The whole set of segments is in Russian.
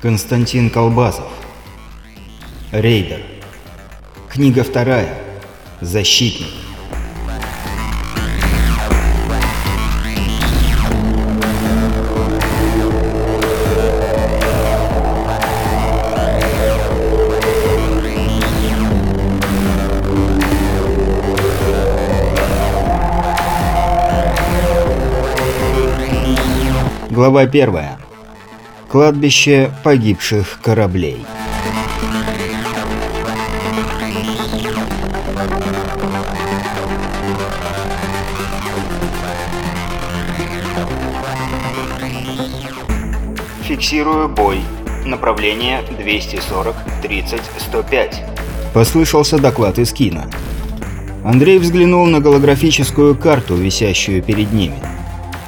Константин Колбасов. Рейдер. Книга вторая. Защитник. Глава первая Кладбище погибших кораблей. Фиксирую бой. Направление 240-30-105. Послышался доклад из кино. Андрей взглянул на голографическую карту, висящую перед ними.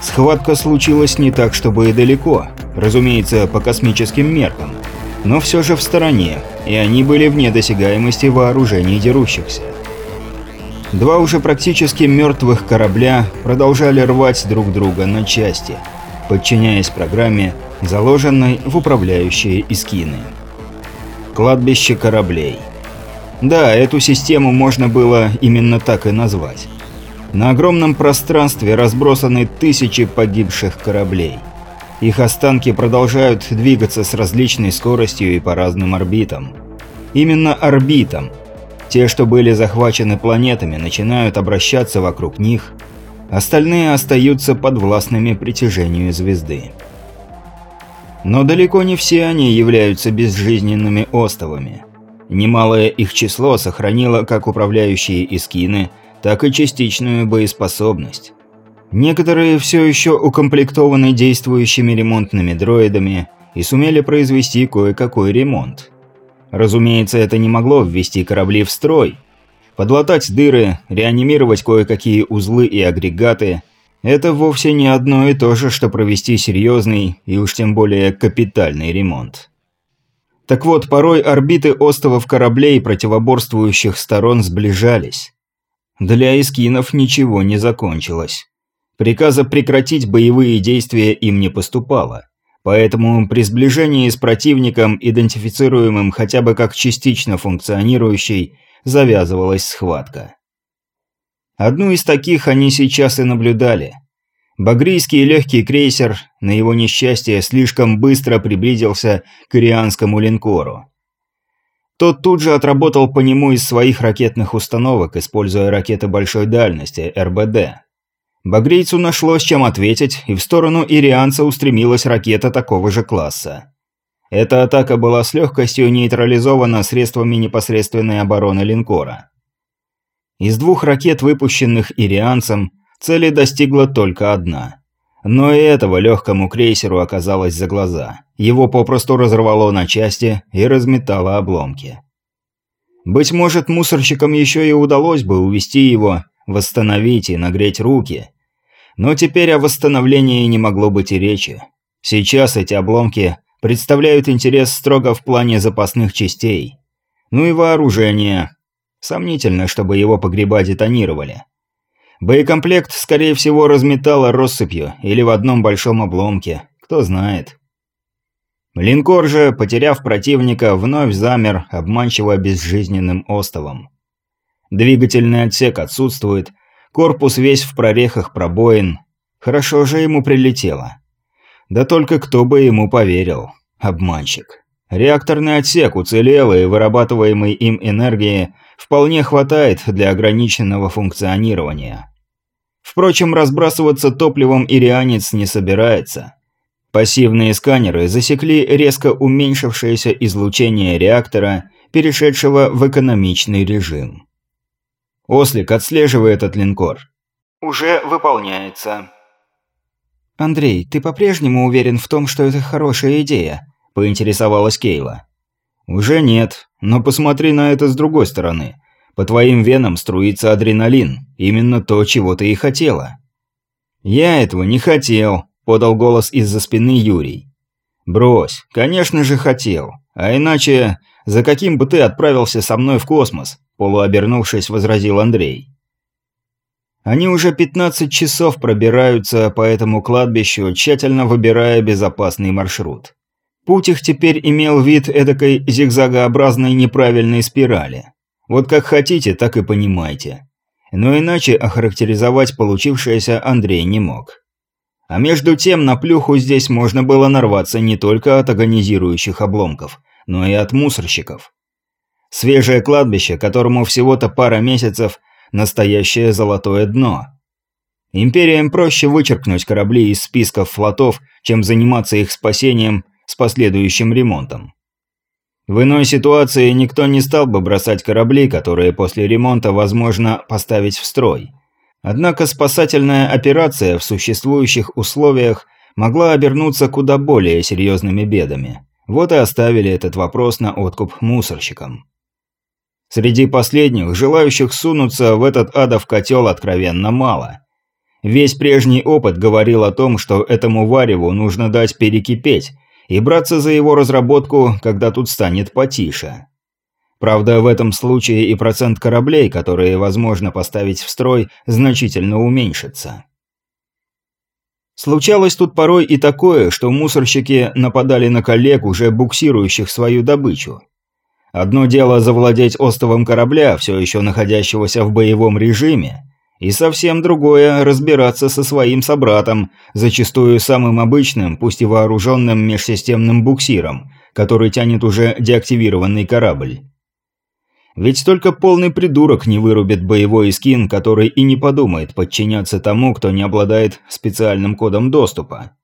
Схватка случилась не так, чтобы и далеко, разумеется, по космическим меркам, но все же в стороне, и они были вне досягаемости вооружений дерущихся. Два уже практически мертвых корабля продолжали рвать друг друга на части, подчиняясь программе, заложенной в управляющие искины. Кладбище кораблей. Да, эту систему можно было именно так и назвать. На огромном пространстве разбросаны тысячи погибших кораблей. Их останки продолжают двигаться с различной скоростью и по разным орбитам. Именно орбитам. Те, что были захвачены планетами, начинают обращаться вокруг них, остальные остаются подвластными притяжению звезды. Но далеко не все они являются безжизненными остовами. Немалое их число сохранило как управляющие искины, так и частичную боеспособность. Некоторые все еще укомплектованы действующими ремонтными дроидами и сумели произвести кое-какой ремонт. Разумеется, это не могло ввести корабли в строй. Подлатать дыры, реанимировать кое-какие узлы и агрегаты – это вовсе не одно и то же, что провести серьезный и уж тем более капитальный ремонт. Так вот, порой орбиты островов кораблей противоборствующих сторон сближались. Для эскинов ничего не закончилось. Приказа прекратить боевые действия им не поступало, поэтому при сближении с противником, идентифицируемым хотя бы как частично функционирующий, завязывалась схватка. Одну из таких они сейчас и наблюдали. Багрийский легкий крейсер, на его несчастье, слишком быстро приблизился к ирианскому линкору. Тот тут же отработал по нему из своих ракетных установок, используя ракеты большой дальности, РБД. Багрийцу нашлось чем ответить, и в сторону ирианца устремилась ракета такого же класса. Эта атака была с легкостью нейтрализована средствами непосредственной обороны линкора. Из двух ракет, выпущенных ирианцем, цели достигла только одна. Но и этого легкому крейсеру оказалось за глаза. Его попросту разорвало на части и разметало обломки. Быть может, мусорщикам еще и удалось бы увести его, восстановить и нагреть руки. Но теперь о восстановлении не могло быть и речи. Сейчас эти обломки представляют интерес строго в плане запасных частей. Ну и вооружение. Сомнительно, чтобы его погреба детонировали. Боекомплект, скорее всего, разметало россыпью или в одном большом обломке. Кто знает. Линкор же, потеряв противника, вновь замер обманчиво безжизненным остовом. Двигательный отсек отсутствует, корпус весь в прорехах пробоин. Хорошо же ему прилетело. Да только кто бы ему поверил. Обманщик. Реакторный отсек уцелел, и вырабатываемой им энергии вполне хватает для ограниченного функционирования. Впрочем, разбрасываться топливом ирианец не собирается. Пассивные сканеры засекли резко уменьшившееся излучение реактора перешедшего в экономичный режим. Ослик, отслеживает этот линкор. Уже выполняется. Андрей, ты по-прежнему уверен в том, что это хорошая идея? Поинтересовалась Кейла. Уже нет, но посмотри на это с другой стороны. По твоим венам струится адреналин, именно то, чего ты и хотела. Я этого не хотел, подал голос из-за спины Юрий. Брось, конечно же хотел. А иначе, за каким бы ты отправился со мной в космос? Полуобернувшись, возразил Андрей. Они уже 15 часов пробираются по этому кладбищу, тщательно выбирая безопасный маршрут. Путь их теперь имел вид эдакой зигзагообразной неправильной спирали. Вот как хотите, так и понимайте. Но иначе охарактеризовать получившееся Андрей не мог. А между тем на плюху здесь можно было нарваться не только от агонизирующих обломков, но и от мусорщиков. Свежее кладбище, которому всего-то пара месяцев – настоящее золотое дно. Империям проще вычеркнуть корабли из списков флотов, чем заниматься их спасением с последующим ремонтом. В иной ситуации никто не стал бы бросать корабли, которые после ремонта возможно поставить в строй. Однако спасательная операция в существующих условиях могла обернуться куда более серьезными бедами. Вот и оставили этот вопрос на откуп мусорщикам. Среди последних, желающих сунуться в этот адов котел откровенно мало. Весь прежний опыт говорил о том, что этому вареву нужно дать перекипеть и браться за его разработку, когда тут станет потише. Правда, в этом случае и процент кораблей, которые возможно поставить в строй, значительно уменьшится. Случалось тут порой и такое, что мусорщики нападали на коллег, уже буксирующих свою добычу. Одно дело завладеть остовом корабля, все еще находящегося в боевом режиме, и совсем другое – разбираться со своим собратом, зачастую самым обычным, пусть и вооруженным межсистемным буксиром, который тянет уже деактивированный корабль. Ведь только полный придурок не вырубит боевой скин, который и не подумает подчиняться тому, кто не обладает специальным кодом доступа.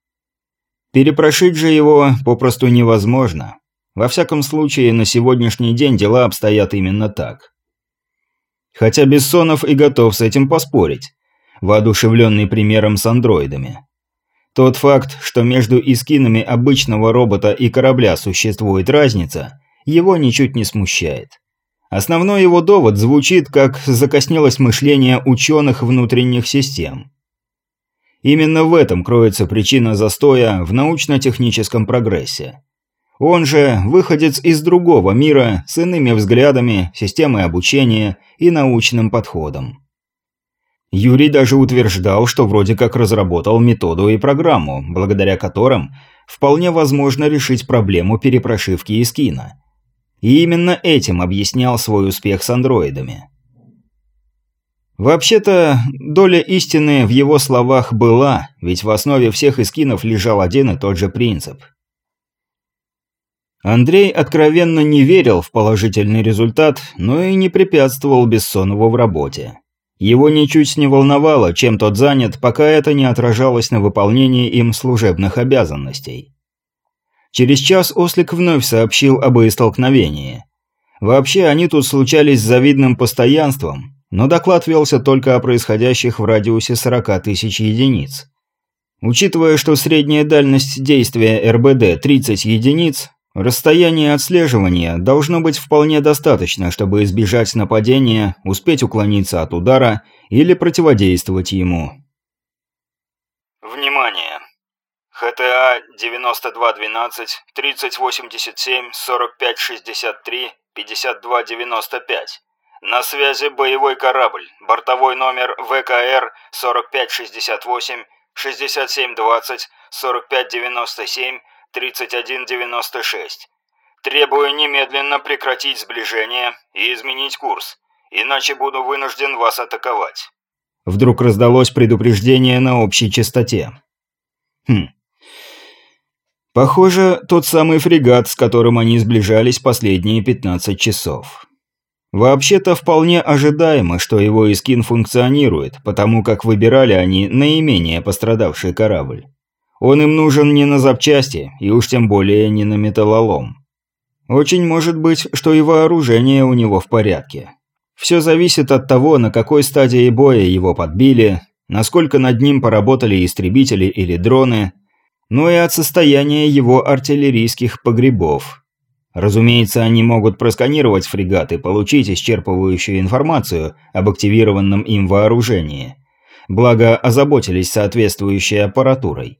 Перепрошить же его попросту невозможно. Во всяком случае, на сегодняшний день дела обстоят именно так. Хотя Бессонов и готов с этим поспорить, воодушевленный примером с андроидами. Тот факт, что между искинами обычного робота и корабля существует разница, его ничуть не смущает. Основной его довод звучит как закоснелость мышления ученых внутренних систем. Именно в этом кроется причина застоя в научно-техническом прогрессе. Он же выходец из другого мира с иными взглядами, системой обучения и научным подходом. Юрий даже утверждал, что вроде как разработал методу и программу, благодаря которым вполне возможно решить проблему перепрошивки из кино. И именно этим объяснял свой успех с андроидами. Вообще-то, доля истины в его словах была, ведь в основе всех эскинов лежал один и тот же принцип – Андрей откровенно не верил в положительный результат, но и не препятствовал Бессонову в работе. Его ничуть не волновало, чем тот занят, пока это не отражалось на выполнении им служебных обязанностей. Через час Ослик вновь сообщил об боестолкновении. Вообще, они тут случались с завидным постоянством, но доклад велся только о происходящих в радиусе 40 тысяч единиц. Учитывая, что средняя дальность действия РБД 30 единиц, Расстояние отслеживания должно быть вполне достаточно, чтобы избежать нападения, успеть уклониться от удара или противодействовать ему. ХТА 9212 3087 4563 5295. На связи боевой корабль, бортовой номер ВКР 4568 6720 4597 3196. Требую немедленно прекратить сближение и изменить курс, иначе буду вынужден вас атаковать. Вдруг раздалось предупреждение на общей частоте. Хм. Похоже, тот самый фрегат, с которым они сближались последние 15 часов. Вообще-то вполне ожидаемо, что его эскин функционирует, потому как выбирали они наименее пострадавший корабль. Он им нужен не на запчасти, и уж тем более не на металлолом. Очень может быть, что и вооружение у него в порядке. Все зависит от того, на какой стадии боя его подбили, насколько над ним поработали истребители или дроны, но и от состояния его артиллерийских погребов. Разумеется, они могут просканировать фрегат и получить исчерпывающую информацию об активированном им вооружении. Благо, озаботились соответствующей аппаратурой.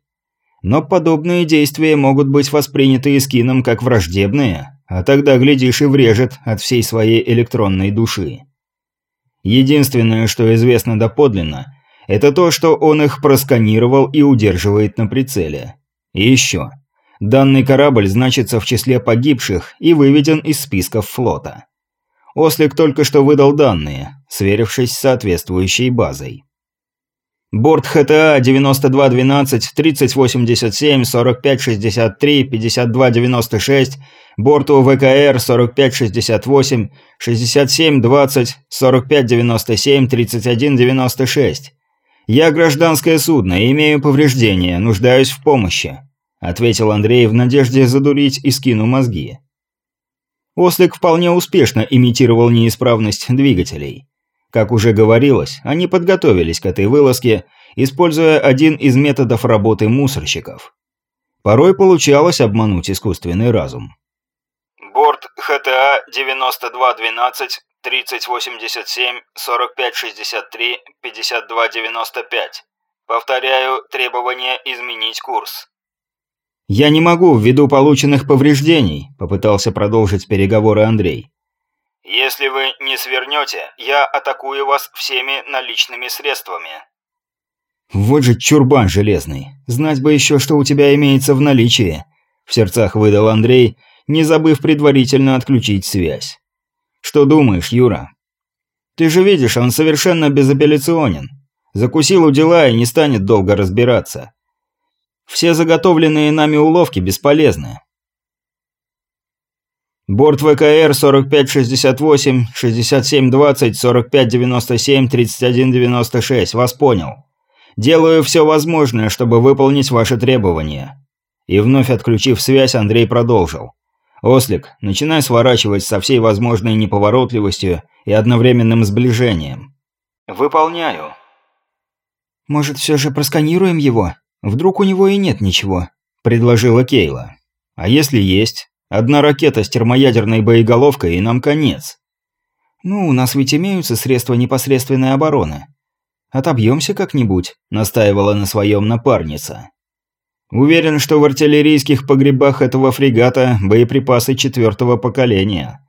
Но подобные действия могут быть восприняты Искином как враждебные, а тогда, глядишь, и врежет от всей своей электронной души. Единственное, что известно доподлинно, это то, что он их просканировал и удерживает на прицеле. И еще. Данный корабль значится в числе погибших и выведен из списков флота. Ослик только что выдал данные, сверившись с соответствующей базой. Борт ХТА 9212 3087 4563 5296, борту ВКР 4568 6720 4597 3196. Я гражданское судно, имею повреждения, нуждаюсь в помощи, ответил Андрей в надежде задурить и скину мозги. Ослик вполне успешно имитировал неисправность двигателей. Как уже говорилось, они подготовились к этой вылазке, используя один из методов работы мусорщиков. Порой получалось обмануть искусственный разум. Борт ХТА 9212 3087 4563 5295. Повторяю, требование изменить курс. «Я не могу, ввиду полученных повреждений», – попытался продолжить переговоры Андрей. Если вы не свернете, я атакую вас всеми наличными средствами. Вот же чурбан железный. Знать бы еще, что у тебя имеется в наличии. В сердцах выдал Андрей, не забыв предварительно отключить связь. Что думаешь, Юра? Ты же видишь, он совершенно безапелляционен. Закусил у дела и не станет долго разбираться. Все заготовленные нами уловки бесполезны. Борт ВКР 4568, 6720, 4597, 3196. Вас понял. Делаю все возможное, чтобы выполнить ваши требования. И вновь отключив связь, Андрей продолжил. «Ослик, начинай сворачивать со всей возможной неповоротливостью и одновременным сближением». «Выполняю». «Может, все же просканируем его? Вдруг у него и нет ничего?» – предложила Кейла. «А если есть?» Одна ракета с термоядерной боеголовкой, и нам конец. Ну, у нас ведь имеются средства непосредственной обороны. Отобьемся как-нибудь, настаивала на своем напарница. Уверен, что в артиллерийских погребах этого фрегата боеприпасы четвертого поколения.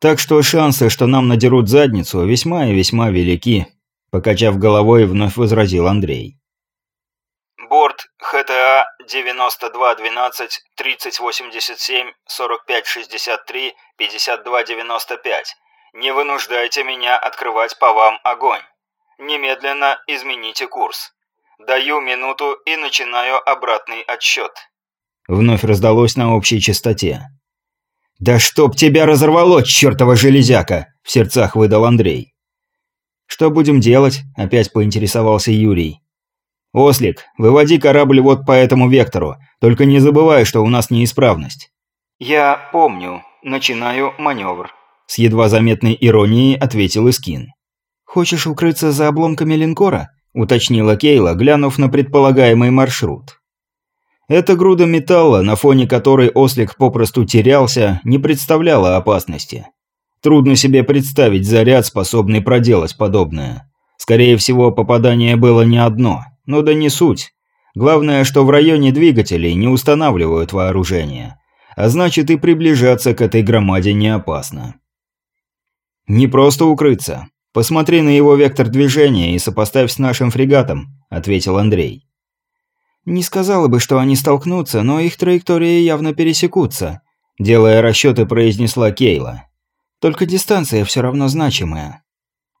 Так что шансы, что нам надерут задницу, весьма и весьма велики, покачав головой, вновь возразил Андрей. Борт ХТА 9212 3087 4563 5295. Не вынуждайте меня открывать по вам огонь. Немедленно измените курс. Даю минуту и начинаю обратный отсчет. Вновь раздалось на общей частоте. «Да чтоб тебя разорвало, чертова железяка!» – в сердцах выдал Андрей. «Что будем делать?» – опять поинтересовался Юрий. «Ослик, выводи корабль вот по этому вектору, только не забывай, что у нас неисправность». «Я помню. Начинаю маневр», – с едва заметной иронией ответил Искин. «Хочешь укрыться за обломками линкора?» – уточнила Кейла, глянув на предполагаемый маршрут. Эта груда металла, на фоне которой ослик попросту терялся, не представляла опасности. Трудно себе представить заряд, способный проделать подобное. Скорее всего, попадание было не одно – но да не суть. Главное, что в районе двигателей не устанавливают вооружение. А значит и приближаться к этой громаде не опасно. «Не просто укрыться. Посмотри на его вектор движения и сопоставь с нашим фрегатом», – ответил Андрей. «Не сказала бы, что они столкнутся, но их траектории явно пересекутся», – делая расчеты, произнесла Кейла. «Только дистанция все равно значимая.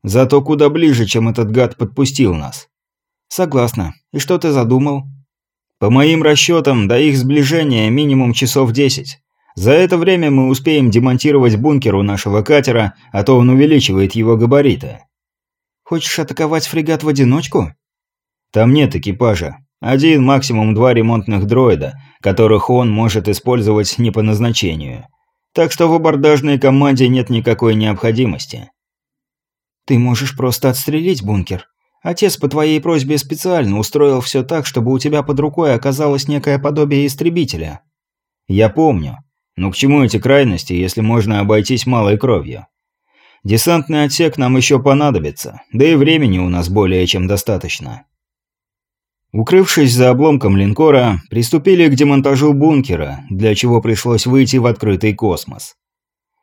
Зато куда ближе, чем этот гад подпустил нас. «Согласна. И что ты задумал?» «По моим расчетам, до их сближения минимум часов десять. За это время мы успеем демонтировать бункер у нашего катера, а то он увеличивает его габариты». «Хочешь атаковать фрегат в одиночку?» «Там нет экипажа. Один, максимум два ремонтных дроида, которых он может использовать не по назначению. Так что в абордажной команде нет никакой необходимости. Ты можешь просто отстрелить бункер. Отец по твоей просьбе специально устроил все так, чтобы у тебя под рукой оказалось некое подобие истребителя. Я помню. Но к чему эти крайности, если можно обойтись малой кровью? Десантный отсек нам еще понадобится, да и времени у нас более чем достаточно. Укрывшись за обломком линкора, приступили к демонтажу бункера, для чего пришлось выйти в открытый космос.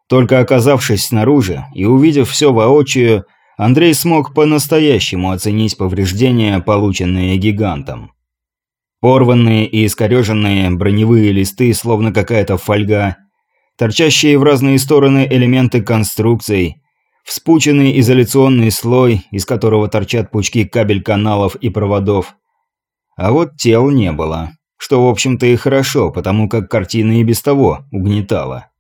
Только оказавшись снаружи и увидев все воочию, Андрей смог по-настоящему оценить повреждения, полученные гигантом. Порванные и искореженные броневые листы, словно какая-то фольга, торчащие в разные стороны элементы конструкций, вспученный изоляционный слой, из которого торчат пучки кабель-каналов и проводов. А вот тел не было, что в общем-то и хорошо, потому как картина и без того угнетала.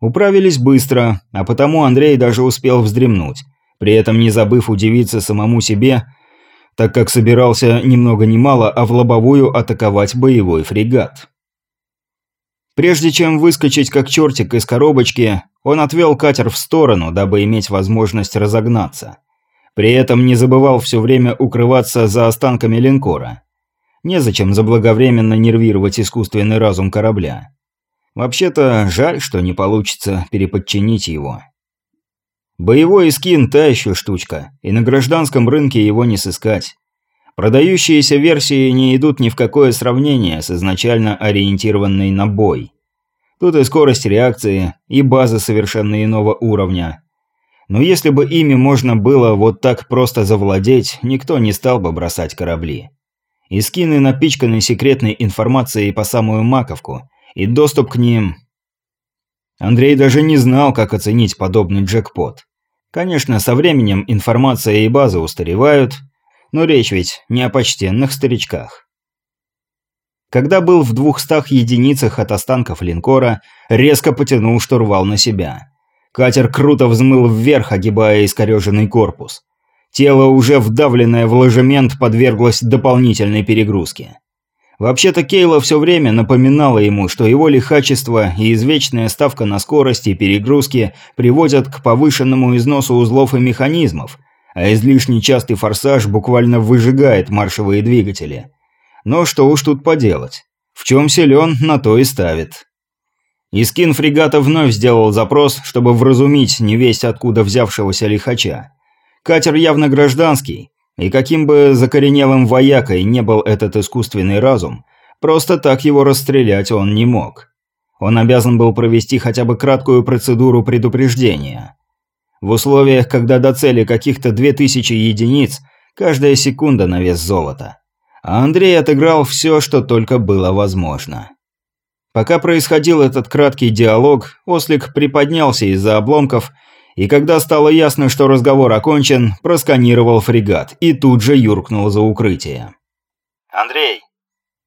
Управились быстро, а потому Андрей даже успел вздремнуть, при этом не забыв удивиться самому себе, так как собирался ни много мало, а в лобовую атаковать боевой фрегат. Прежде чем выскочить как чертик из коробочки, он отвел катер в сторону, дабы иметь возможность разогнаться. При этом не забывал все время укрываться за останками линкора. Незачем заблаговременно нервировать искусственный разум корабля. Вообще-то, жаль, что не получится переподчинить его. Боевой скин – та еще штучка, и на гражданском рынке его не сыскать. Продающиеся версии не идут ни в какое сравнение с изначально ориентированной на бой. Тут и скорость реакции, и база совершенно иного уровня. Но если бы ими можно было вот так просто завладеть, никто не стал бы бросать корабли. И скины напичканы секретной информацией по самую маковку, и доступ к ним... Андрей даже не знал, как оценить подобный джекпот. Конечно, со временем информация и базы устаревают, но речь ведь не о почтенных старичках. Когда был в двухстах единицах от останков линкора, резко потянул штурвал на себя. Катер круто взмыл вверх, огибая искореженный корпус. Тело, уже вдавленное в ложемент, подверглось дополнительной перегрузке. Вообще-то Кейла все время напоминала ему, что его лихачество и извечная ставка на скорость и перегрузки приводят к повышенному износу узлов и механизмов, а излишне частый форсаж буквально выжигает маршевые двигатели. Но что уж тут поделать. В чем силен, на то и ставит. Искин фрегата вновь сделал запрос, чтобы вразумить невесть откуда взявшегося лихача. Катер явно гражданский, и каким бы закоренелым воякой не был этот искусственный разум, просто так его расстрелять он не мог. Он обязан был провести хотя бы краткую процедуру предупреждения. В условиях, когда до цели каких-то 2000 единиц, каждая секунда на вес золота. А Андрей отыграл все, что только было возможно. Пока происходил этот краткий диалог, Ослик приподнялся из-за обломков и когда стало ясно, что разговор окончен, просканировал фрегат и тут же юркнул за укрытие. «Андрей!»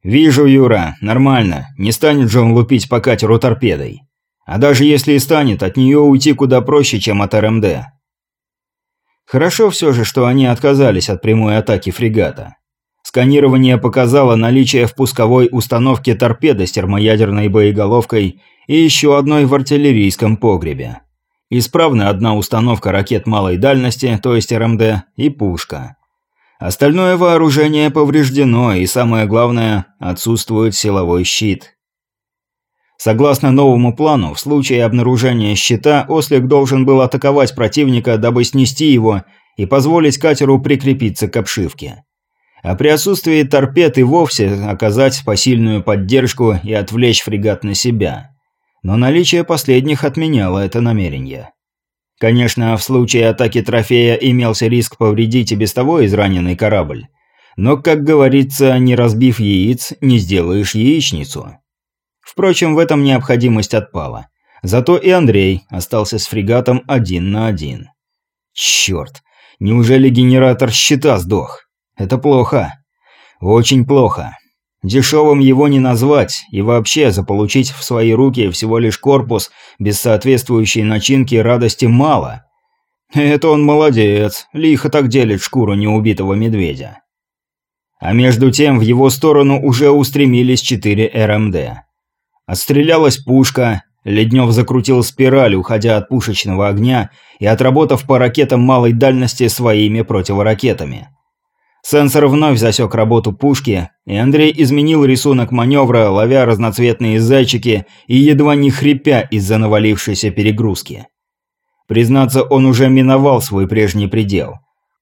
«Вижу, Юра, нормально. Не станет же он лупить по катеру торпедой. А даже если и станет, от нее уйти куда проще, чем от РМД». Хорошо все же, что они отказались от прямой атаки фрегата. Сканирование показало наличие в пусковой установке торпеды с термоядерной боеголовкой и еще одной в артиллерийском погребе. Исправна одна установка ракет малой дальности, то есть РМД, и пушка. Остальное вооружение повреждено, и самое главное, отсутствует силовой щит. Согласно новому плану, в случае обнаружения щита, Ослик должен был атаковать противника, дабы снести его и позволить катеру прикрепиться к обшивке. А при отсутствии торпед и вовсе оказать посильную поддержку и отвлечь фрегат на себя но наличие последних отменяло это намерение. Конечно, в случае атаки трофея имелся риск повредить и без того израненный корабль. Но, как говорится, не разбив яиц, не сделаешь яичницу. Впрочем, в этом необходимость отпала. Зато и Андрей остался с фрегатом один на один. Черт, неужели генератор щита сдох? Это плохо. Очень плохо. Дешевым его не назвать, и вообще заполучить в свои руки всего лишь корпус без соответствующей начинки радости мало. Это он молодец, лихо так делит шкуру неубитого медведя. А между тем в его сторону уже устремились четыре РМД. Отстрелялась пушка, Леднев закрутил спираль, уходя от пушечного огня и отработав по ракетам малой дальности своими противоракетами. Сенсор вновь засек работу пушки, и Андрей изменил рисунок маневра, ловя разноцветные зайчики и едва не хрипя из-за навалившейся перегрузки. Признаться, он уже миновал свой прежний предел.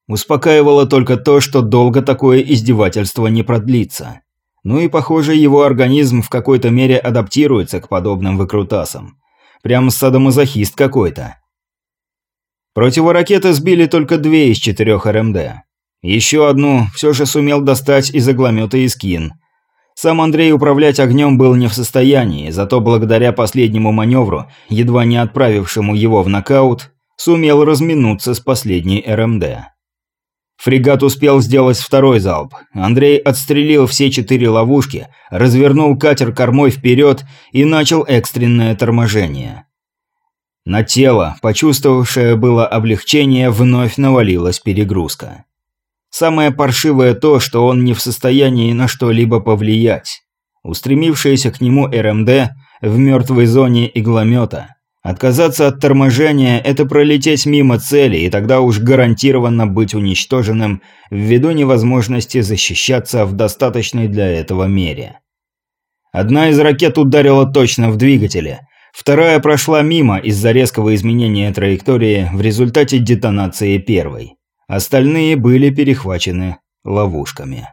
Успокаивало только то, что долго такое издевательство не продлится. Ну и, похоже, его организм в какой-то мере адаптируется к подобным выкрутасам. Прям садомазохист какой-то. Противоракеты сбили только две из четырех РМД. Еще одну все же сумел достать из огломета Искин. Сам Андрей управлять огнем был не в состоянии, зато благодаря последнему маневру, едва не отправившему его в нокаут, сумел разминуться с последней РМД. Фрегат успел сделать второй залп. Андрей отстрелил все четыре ловушки, развернул катер кормой вперед и начал экстренное торможение. На тело, почувствовавшее было облегчение, вновь навалилась перегрузка. Самое паршивое то, что он не в состоянии на что-либо повлиять. Устремившаяся к нему РМД в мертвой зоне игломета – Отказаться от торможения – это пролететь мимо цели, и тогда уж гарантированно быть уничтоженным ввиду невозможности защищаться в достаточной для этого мере. Одна из ракет ударила точно в двигателе, вторая прошла мимо из-за резкого изменения траектории в результате детонации первой. Остальные были перехвачены ловушками.